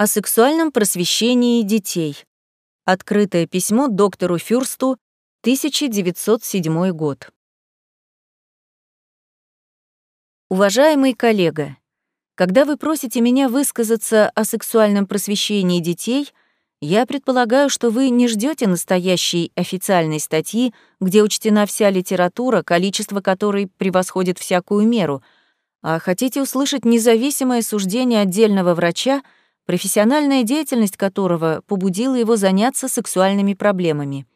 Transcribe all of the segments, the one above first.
О сексуальном просвещении детей. Открытое письмо доктору Фюрсту, 1907 год. Уважаемый коллега, когда вы просите меня высказаться о сексуальном просвещении детей, я предполагаю, что вы не ждете настоящей официальной статьи, где учтена вся литература, количество которой превосходит всякую меру, а хотите услышать независимое суждение отдельного врача, профессиональная деятельность которого побудила его заняться сексуальными проблемами.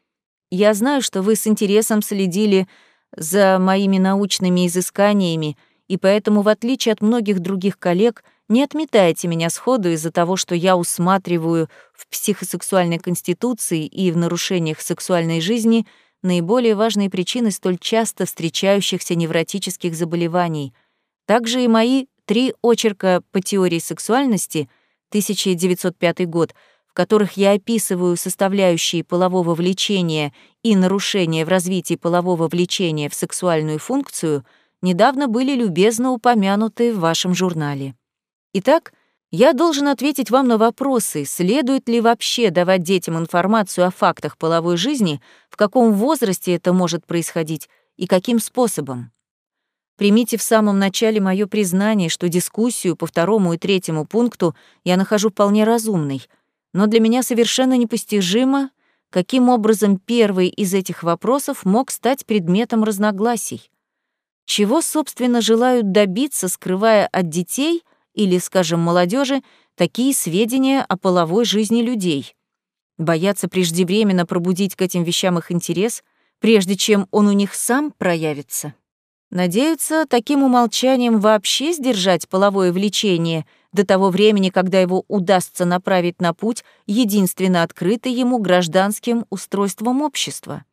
Я знаю, что вы с интересом следили за моими научными изысканиями и поэтому, в отличие от многих других коллег, не отметаете меня сходу из-за того, что я усматриваю в психосексуальной конституции и в нарушениях сексуальной жизни наиболее важные причины столь часто встречающихся невротических заболеваний. Также и мои три очерка по теории сексуальности 1905 год, в которых я описываю составляющие полового влечения и нарушения в развитии полового влечения в сексуальную функцию — недавно были любезно упомянуты в вашем журнале. Итак, я должен ответить вам на вопросы, следует ли вообще давать детям информацию о фактах половой жизни, в каком возрасте это может происходить и каким способом. Примите в самом начале мое признание, что дискуссию по второму и третьему пункту я нахожу вполне разумной, но для меня совершенно непостижимо, каким образом первый из этих вопросов мог стать предметом разногласий. Чего, собственно, желают добиться, скрывая от детей или, скажем, молодежи такие сведения о половой жизни людей? Боятся преждевременно пробудить к этим вещам их интерес, прежде чем он у них сам проявится? Надеются таким умолчанием вообще сдержать половое влечение до того времени, когда его удастся направить на путь, единственно открытый ему гражданским устройством общества.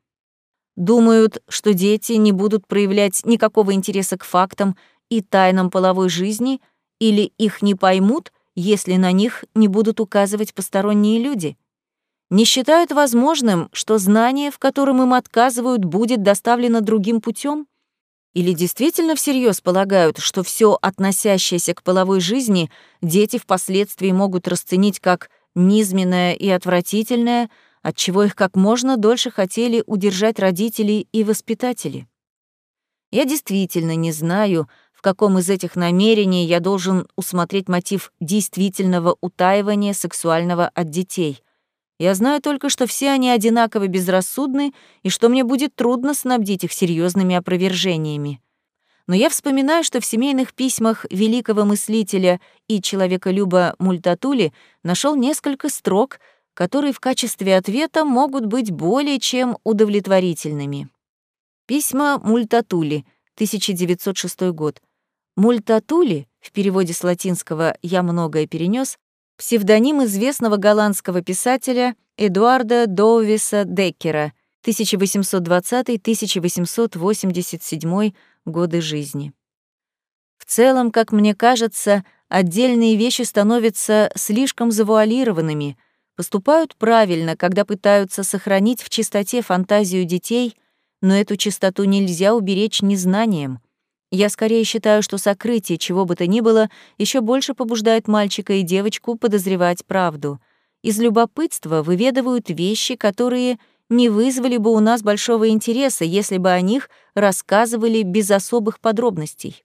Думают, что дети не будут проявлять никакого интереса к фактам и тайнам половой жизни или их не поймут, если на них не будут указывать посторонние люди. Не считают возможным, что знание, в котором им отказывают, будет доставлено другим путем? Или действительно всерьез полагают, что все относящееся к половой жизни дети впоследствии могут расценить как низменное и отвратительное, отчего их как можно дольше хотели удержать родители и воспитатели. Я действительно не знаю, в каком из этих намерений я должен усмотреть мотив действительного утаивания сексуального от детей. Я знаю только, что все они одинаково безрассудны и что мне будет трудно снабдить их серьезными опровержениями. Но я вспоминаю, что в семейных письмах великого мыслителя и человеколюба Мультатули нашел несколько строк, которые в качестве ответа могут быть более чем удовлетворительными. Письма Мультатули, 1906 год. Мультатули, в переводе с латинского «я многое перенес, псевдоним известного голландского писателя Эдуарда Доувиса Деккера, 1820-1887 годы жизни. В целом, как мне кажется, отдельные вещи становятся слишком завуалированными — поступают правильно, когда пытаются сохранить в чистоте фантазию детей, но эту чистоту нельзя уберечь незнанием. Я скорее считаю, что сокрытие чего бы то ни было еще больше побуждает мальчика и девочку подозревать правду. Из любопытства выведывают вещи, которые не вызвали бы у нас большого интереса, если бы о них рассказывали без особых подробностей.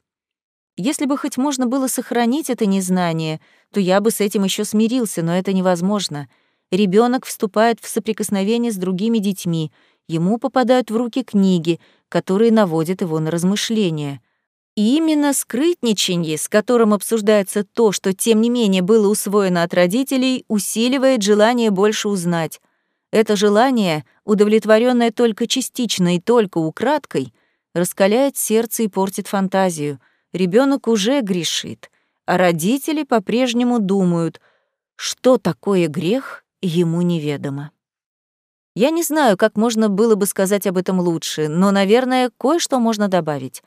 Если бы хоть можно было сохранить это незнание, то я бы с этим еще смирился, но это невозможно. Ребенок вступает в соприкосновение с другими детьми, ему попадают в руки книги, которые наводят его на размышления. И именно скрытничанье, с которым обсуждается то, что тем не менее было усвоено от родителей, усиливает желание больше узнать. Это желание, удовлетворенное только частично и только украдкой, раскаляет сердце и портит фантазию — ребенок уже грешит, а родители по-прежнему думают, что такое грех, ему неведомо. Я не знаю, как можно было бы сказать об этом лучше, но, наверное, кое-что можно добавить.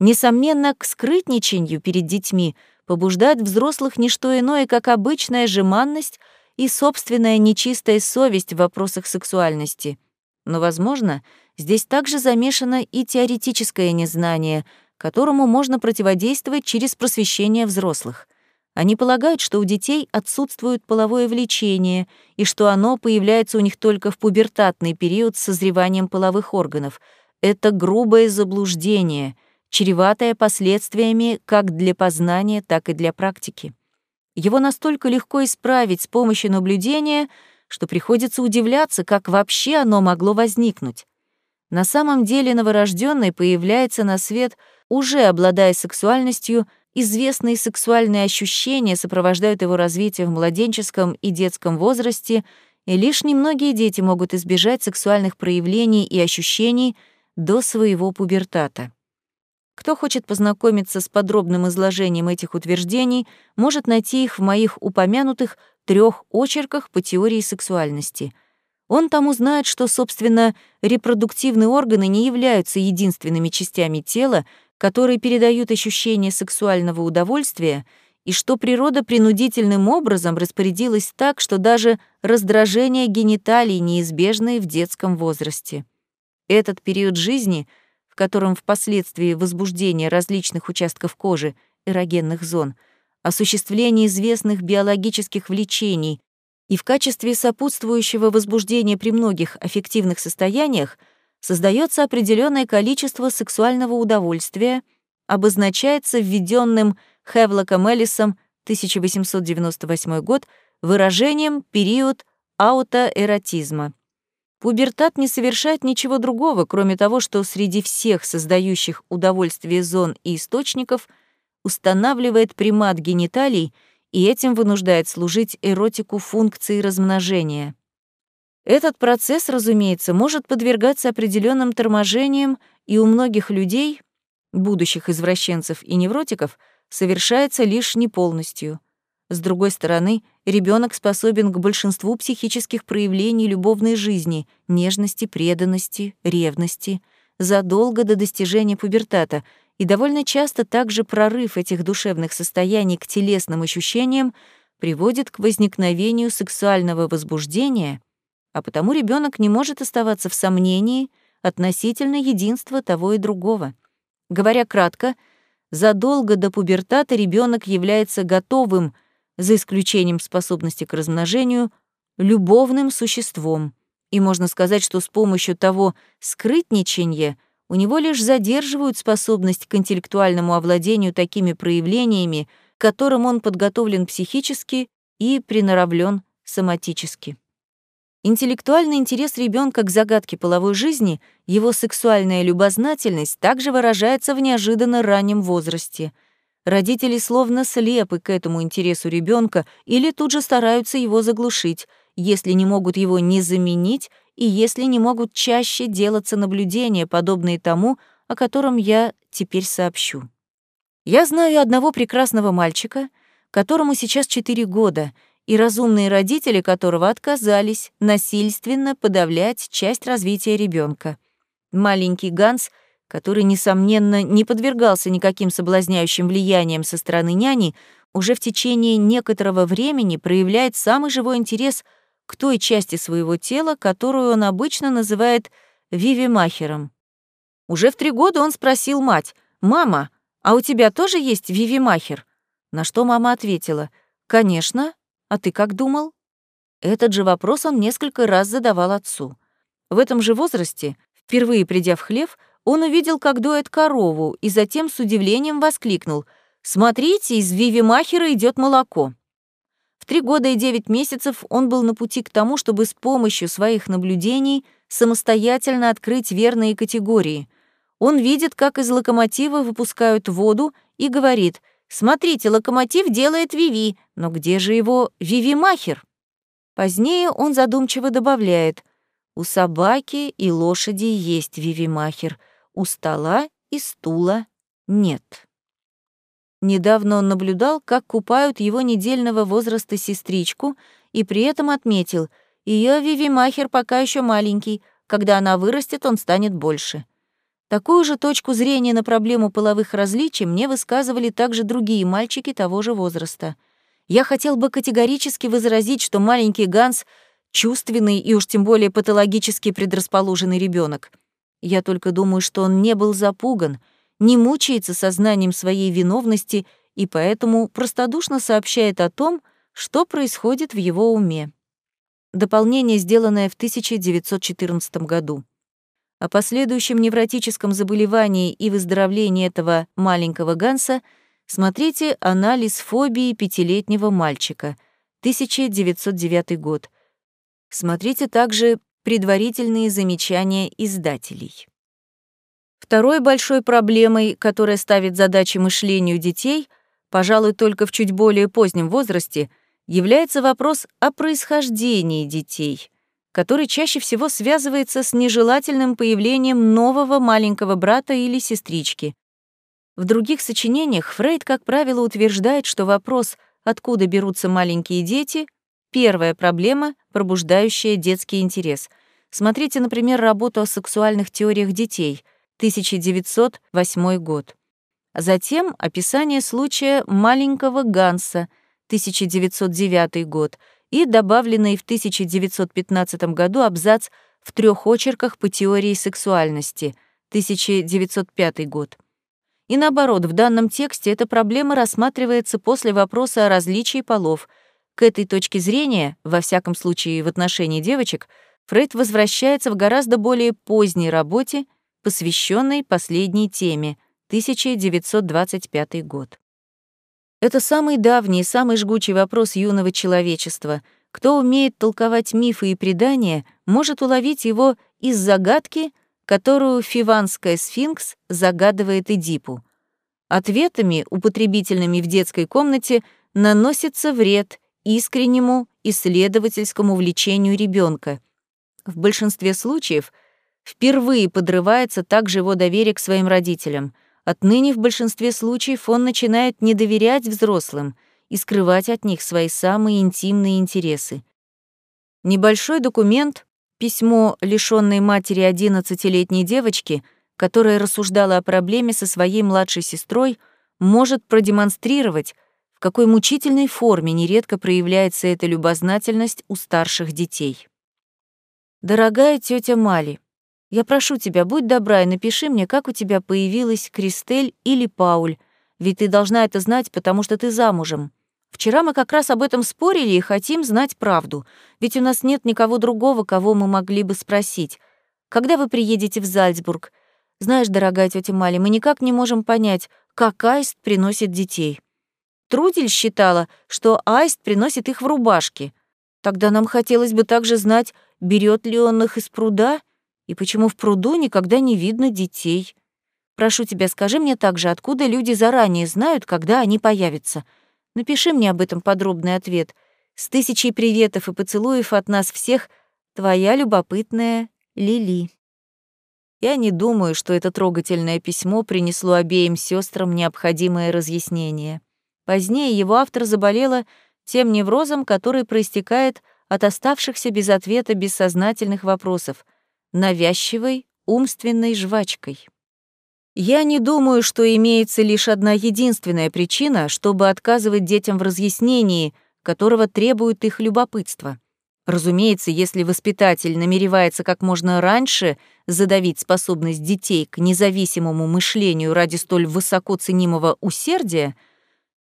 Несомненно, к скрытничанию перед детьми побуждает взрослых не что иное, как обычная жеманность и собственная нечистая совесть в вопросах сексуальности. Но, возможно, здесь также замешано и теоретическое незнание — которому можно противодействовать через просвещение взрослых. Они полагают, что у детей отсутствует половое влечение и что оно появляется у них только в пубертатный период с созреванием половых органов. Это грубое заблуждение, чреватое последствиями как для познания, так и для практики. Его настолько легко исправить с помощью наблюдения, что приходится удивляться, как вообще оно могло возникнуть. На самом деле новорожденный появляется на свет, уже обладая сексуальностью — Известные сексуальные ощущения сопровождают его развитие в младенческом и детском возрасте, и лишь немногие дети могут избежать сексуальных проявлений и ощущений до своего пубертата. Кто хочет познакомиться с подробным изложением этих утверждений, может найти их в моих упомянутых трех очерках по теории сексуальности. Он там узнает, что, собственно, репродуктивные органы не являются единственными частями тела, которые передают ощущение сексуального удовольствия, и что природа принудительным образом распорядилась так, что даже раздражение гениталий неизбежны в детском возрасте. Этот период жизни, в котором впоследствии возбуждение различных участков кожи, эрогенных зон, осуществление известных биологических влечений и в качестве сопутствующего возбуждения при многих аффективных состояниях — создается определенное количество сексуального удовольствия, обозначается введенным Хевлоком Эллисом 1898 год выражением «период аутоэротизма». Пубертат не совершает ничего другого, кроме того, что среди всех создающих удовольствие зон и источников устанавливает примат гениталий и этим вынуждает служить эротику функции размножения. Этот процесс, разумеется, может подвергаться определенным торможениям, и у многих людей, будущих извращенцев и невротиков, совершается лишь не полностью. С другой стороны, ребенок способен к большинству психических проявлений любовной жизни, нежности, преданности, ревности, задолго до достижения пубертата, и довольно часто также прорыв этих душевных состояний к телесным ощущениям приводит к возникновению сексуального возбуждения — а потому ребенок не может оставаться в сомнении относительно единства того и другого. Говоря кратко, задолго до пубертата ребенок является готовым, за исключением способности к размножению, любовным существом. И можно сказать, что с помощью того скрытничания у него лишь задерживают способность к интеллектуальному овладению такими проявлениями, к которым он подготовлен психически и приноровлен соматически. Интеллектуальный интерес ребенка к загадке половой жизни, его сексуальная любознательность также выражается в неожиданно раннем возрасте. Родители словно слепы к этому интересу ребенка или тут же стараются его заглушить, если не могут его не заменить и если не могут чаще делаться наблюдения, подобные тому, о котором я теперь сообщу. Я знаю одного прекрасного мальчика, которому сейчас 4 года, и разумные родители которого отказались насильственно подавлять часть развития ребенка. Маленький Ганс, который, несомненно, не подвергался никаким соблазняющим влияниям со стороны няни, уже в течение некоторого времени проявляет самый живой интерес к той части своего тела, которую он обычно называет вивимахером. Уже в три года он спросил мать, «Мама, а у тебя тоже есть вивимахер?» На что мама ответила, «Конечно, а ты как думал? Этот же вопрос он несколько раз задавал отцу. В этом же возрасте, впервые придя в хлев, он увидел, как доет корову, и затем с удивлением воскликнул «Смотрите, из Виви Махера идет молоко». В три года и девять месяцев он был на пути к тому, чтобы с помощью своих наблюдений самостоятельно открыть верные категории. Он видит, как из локомотива выпускают воду, и говорит — Смотрите, локомотив делает Виви, но где же его Вивимахер? Позднее он задумчиво добавляет, у собаки и лошади есть Вивимахер, у стола и стула нет. Недавно он наблюдал, как купают его недельного возраста сестричку, и при этом отметил, ее Вивимахер пока еще маленький, когда она вырастет, он станет больше. Такую же точку зрения на проблему половых различий мне высказывали также другие мальчики того же возраста. Я хотел бы категорически возразить, что маленький Ганс — чувственный и уж тем более патологически предрасположенный ребенок. Я только думаю, что он не был запуган, не мучается сознанием своей виновности и поэтому простодушно сообщает о том, что происходит в его уме. Дополнение, сделанное в 1914 году. О последующем невротическом заболевании и выздоровлении этого маленького Ганса смотрите «Анализ фобии пятилетнего мальчика», 1909 год. Смотрите также предварительные замечания издателей. Второй большой проблемой, которая ставит задачи мышлению детей, пожалуй, только в чуть более позднем возрасте, является вопрос о происхождении детей, который чаще всего связывается с нежелательным появлением нового маленького брата или сестрички. В других сочинениях Фрейд, как правило, утверждает, что вопрос, откуда берутся маленькие дети, первая проблема, пробуждающая детский интерес. Смотрите, например, работу о сексуальных теориях детей, 1908 год. Затем описание случая маленького Ганса, 1909 год, и добавленный в 1915 году абзац в трех очерках по теории сексуальности, 1905 год. И наоборот, в данном тексте эта проблема рассматривается после вопроса о различии полов. К этой точке зрения, во всяком случае в отношении девочек, Фрейд возвращается в гораздо более поздней работе, посвященной последней теме, 1925 год. Это самый давний и самый жгучий вопрос юного человечества. Кто умеет толковать мифы и предания, может уловить его из загадки — которую фиванская сфинкс загадывает Эдипу. Ответами, употребительными в детской комнате, наносится вред искреннему исследовательскому влечению ребенка. В большинстве случаев впервые подрывается также его доверие к своим родителям. Отныне в большинстве случаев он начинает не доверять взрослым и скрывать от них свои самые интимные интересы. Небольшой документ Письмо лишённой матери 11-летней девочки, которая рассуждала о проблеме со своей младшей сестрой, может продемонстрировать, какой мучительной форме нередко проявляется эта любознательность у старших детей. «Дорогая тетя Мали, я прошу тебя, будь добра и напиши мне, как у тебя появилась Кристель или Пауль, ведь ты должна это знать, потому что ты замужем. Вчера мы как раз об этом спорили и хотим знать правду, ведь у нас нет никого другого, кого мы могли бы спросить. Когда вы приедете в Зальцбург? Знаешь, дорогая тетя Мали, мы никак не можем понять, как аист приносит детей. Трудель считала, что аист приносит их в рубашке. Тогда нам хотелось бы также знать, берет ли он их из пруда и почему в пруду никогда не видно детей. Прошу тебя, скажи мне также, откуда люди заранее знают, когда они появятся — Напиши мне об этом подробный ответ. С тысячей приветов и поцелуев от нас всех, твоя любопытная Лили. Я не думаю, что это трогательное письмо принесло обеим сестрам необходимое разъяснение. Позднее его автор заболела тем неврозом, который проистекает от оставшихся без ответа бессознательных вопросов, навязчивой умственной жвачкой. Я не думаю, что имеется лишь одна единственная причина, чтобы отказывать детям в разъяснении, которого требует их любопытство. Разумеется, если воспитатель намеревается как можно раньше задавить способность детей к независимому мышлению ради столь высоко ценимого усердия,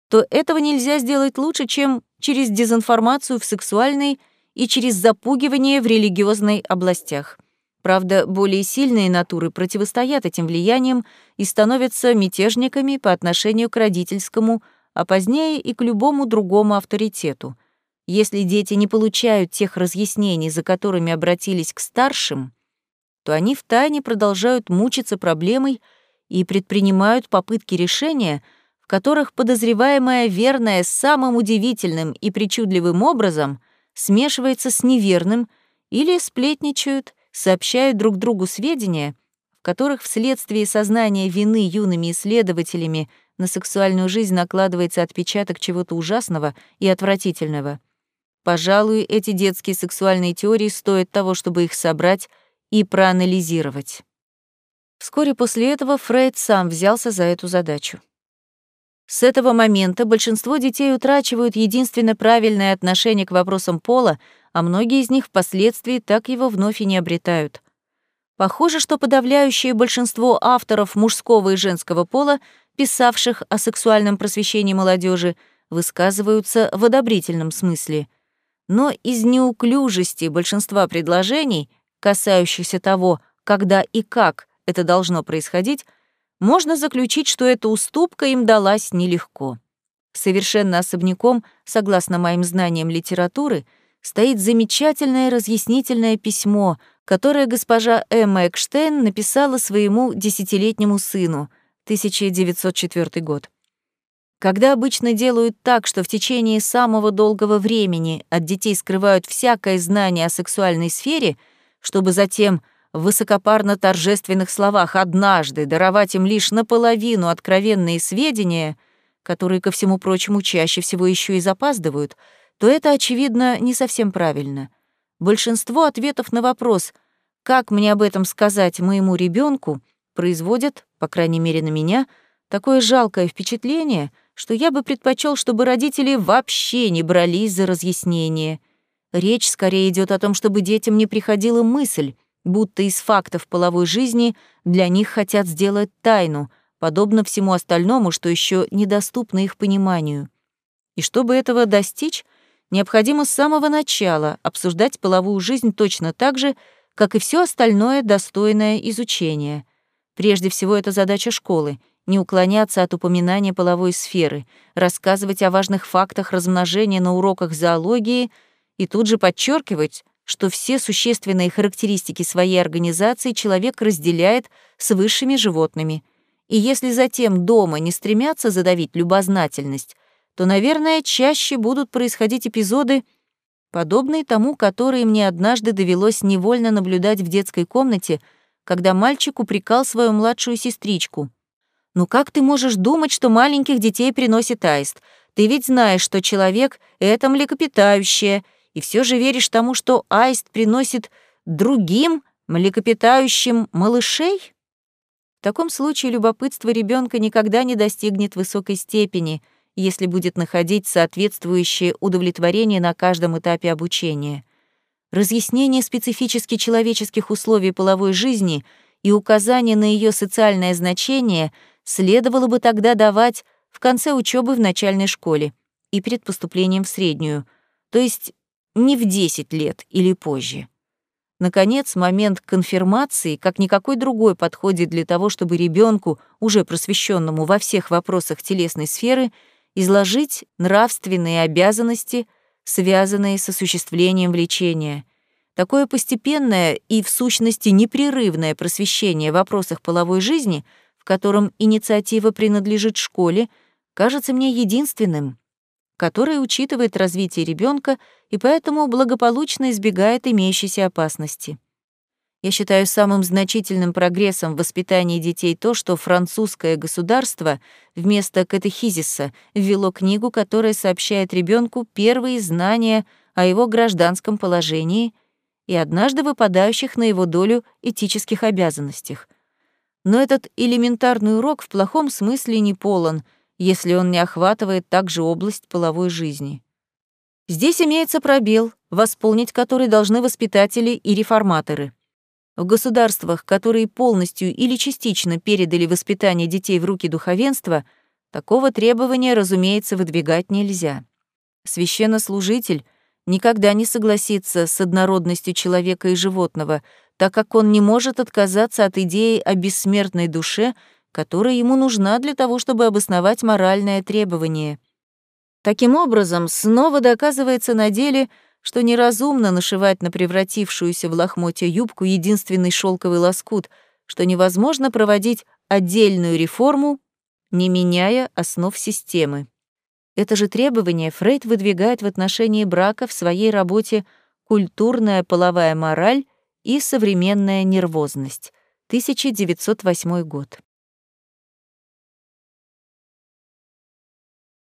то этого нельзя сделать лучше, чем через дезинформацию в сексуальной и через запугивание в религиозной областях. Правда, более сильные натуры противостоят этим влияниям и становятся мятежниками по отношению к родительскому, а позднее и к любому другому авторитету. Если дети не получают тех разъяснений, за которыми обратились к старшим, то они втайне продолжают мучиться проблемой и предпринимают попытки решения, которых подозреваемая верная самым удивительным и причудливым образом смешивается с неверным или сплетничают сообщают друг другу сведения, в которых вследствие сознания вины юными исследователями на сексуальную жизнь накладывается отпечаток чего-то ужасного и отвратительного. Пожалуй, эти детские сексуальные теории стоят того, чтобы их собрать и проанализировать. Вскоре после этого Фрейд сам взялся за эту задачу. С этого момента большинство детей утрачивают единственно правильное отношение к вопросам пола, а многие из них впоследствии так его вновь и не обретают. Похоже, что подавляющее большинство авторов мужского и женского пола писавших о сексуальном просвещении молодежи, высказываются в одобрительном смысле. Но из неуклюжести большинства предложений, касающихся того, когда и как это должно происходить, можно заключить, что эта уступка им далась нелегко. Совершенно особняком, согласно моим знаниям литературы, стоит замечательное разъяснительное письмо, которое госпожа Эмма Экштейн написала своему десятилетнему сыну, 1904 год. Когда обычно делают так, что в течение самого долгого времени от детей скрывают всякое знание о сексуальной сфере, чтобы затем в высокопарно-торжественных словах однажды даровать им лишь наполовину откровенные сведения, которые, ко всему прочему, чаще всего еще и запаздывают, то это, очевидно, не совсем правильно. Большинство ответов на вопрос «как мне об этом сказать моему ребенку производят, по крайней мере на меня, такое жалкое впечатление, что я бы предпочел, чтобы родители вообще не брались за разъяснение. Речь скорее идет о том, чтобы детям не приходила мысль, будто из фактов половой жизни для них хотят сделать тайну, подобно всему остальному, что еще недоступно их пониманию. И чтобы этого достичь, необходимо с самого начала обсуждать половую жизнь точно так же, как и все остальное достойное изучения. Прежде всего, это задача школы — не уклоняться от упоминания половой сферы, рассказывать о важных фактах размножения на уроках зоологии и тут же подчеркивать, что все существенные характеристики своей организации человек разделяет с высшими животными. И если затем дома не стремятся задавить любознательность, то, наверное, чаще будут происходить эпизоды, подобные тому, которые мне однажды довелось невольно наблюдать в детской комнате, когда мальчик упрекал свою младшую сестричку. «Ну как ты можешь думать, что маленьких детей приносит аист? Ты ведь знаешь, что человек — это млекопитающее, и все же веришь тому, что аист приносит другим млекопитающим малышей? В таком случае любопытство ребенка никогда не достигнет высокой степени, если будет находить соответствующее удовлетворение на каждом этапе обучения. Разъяснение специфически человеческих условий половой жизни и указание на ее социальное значение следовало бы тогда давать в конце учебы в начальной школе и перед поступлением в среднюю, то есть не в 10 лет или позже. Наконец, момент конфирмации, как никакой другой, подходит для того, чтобы ребенку, уже просвещенному во всех вопросах телесной сферы, изложить нравственные обязанности, связанные с осуществлением влечения. Такое постепенное и, в сущности, непрерывное просвещение в вопросах половой жизни, в котором инициатива принадлежит школе, кажется мне единственным, который учитывает развитие ребенка и поэтому благополучно избегает имеющейся опасности. Я считаю самым значительным прогрессом в воспитании детей то, что французское государство вместо катехизиса ввело книгу, которая сообщает ребенку первые знания о его гражданском положении и однажды выпадающих на его долю этических обязанностях. Но этот элементарный урок в плохом смысле не полон — если он не охватывает также область половой жизни. Здесь имеется пробел, восполнить который должны воспитатели и реформаторы. В государствах, которые полностью или частично передали воспитание детей в руки духовенства, такого требования, разумеется, выдвигать нельзя. Священнослужитель никогда не согласится с однородностью человека и животного, так как он не может отказаться от идеи о бессмертной душе которая ему нужна для того, чтобы обосновать моральное требование. Таким образом, снова доказывается на деле, что неразумно нашивать на превратившуюся в лохмотья юбку единственный шелковый лоскут, что невозможно проводить отдельную реформу, не меняя основ системы. Это же требование Фрейд выдвигает в отношении брака в своей работе «Культурная половая мораль и современная нервозность», 1908 год.